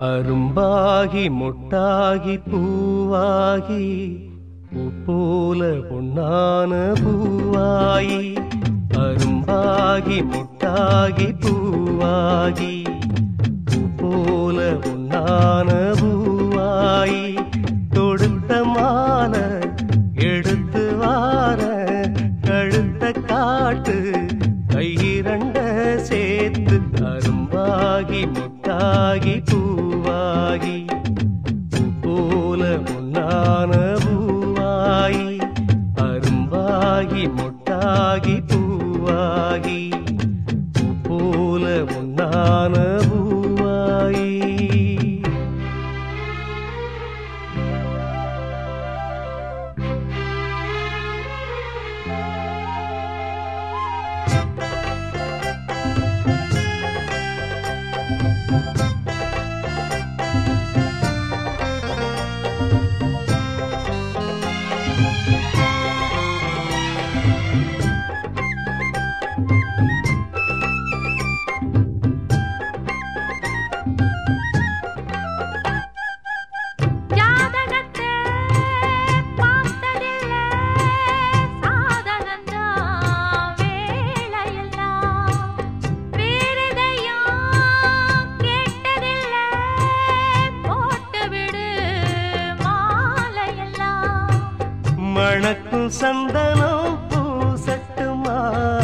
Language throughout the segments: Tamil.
அரும்பாகி முட்டாகி பூவாகி பூ போல பொன்னான பூவாயி அரும்பாகி முட்டாகி பூவாகி பூ போல பொன்னான பூவாயி தொடுத்த மாலை எடுத்து வார கழுத்த காட்டு கையிரண்ட சேர்த்து அரும்பாகி முட்டாகி பூவாகி போல முன்னான பூவாயி அரும்பாகி முட்டாகி மணக்கும் சந்தனம் பூசட்டுமா இனிக்கும்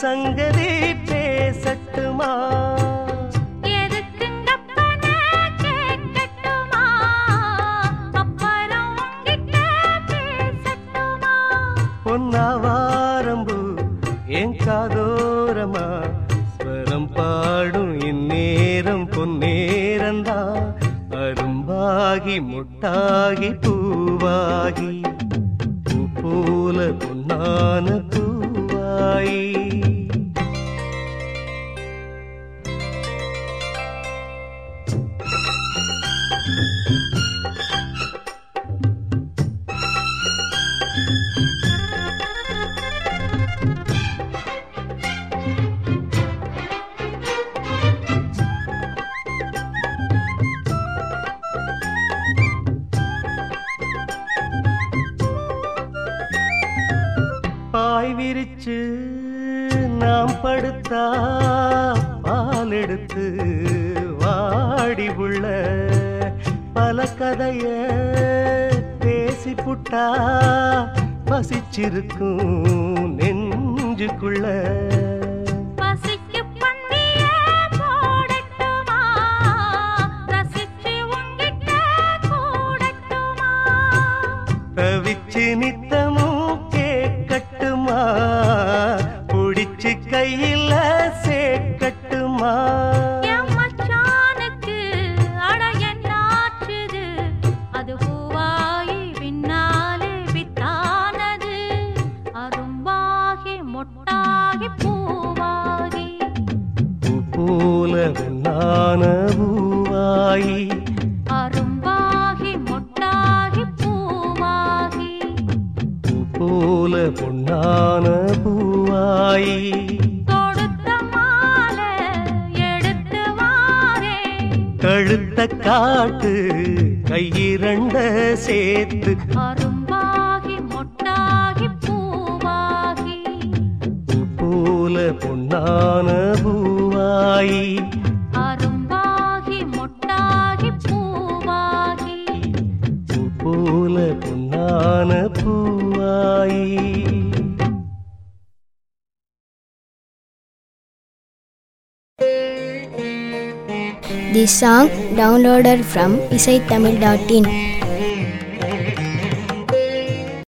சங்கதி பேசட்டுமா? பொன்னாவாரம்பு என் காதோரமா? ஸ்வரம் பாடும் இந்நேரம் பொன்னேரந்தா. அரும்பாகி முட்டாகி பூவாகி. பூ போல பொன்னான பூவாயி. பாய் விரிச்சு நாம் படுத்தா பால் எடுத்து வாடி உள்ள பல கதைய பேசி புட்டா பசிச்சிருக்கும் நெஞ்சுக்குள்ள. தவிச்சு நித்தமும் பூவாகி பூ போல பொன்னான பூவாயி அரும்பாகி மொட்டாகி பூவாகி. போல பொன்னான பூவாயி கழுத்த காட்டு கையிரண்ட சேர்த்து. அரும்பாகி மொட்டாகி பூவாகி. போல பொன்னான பூவாயி அரும்பாகி மொட்டாகி பூவாகி. போல பொன்னான Poovayi This song downloaded from isaitamil.in.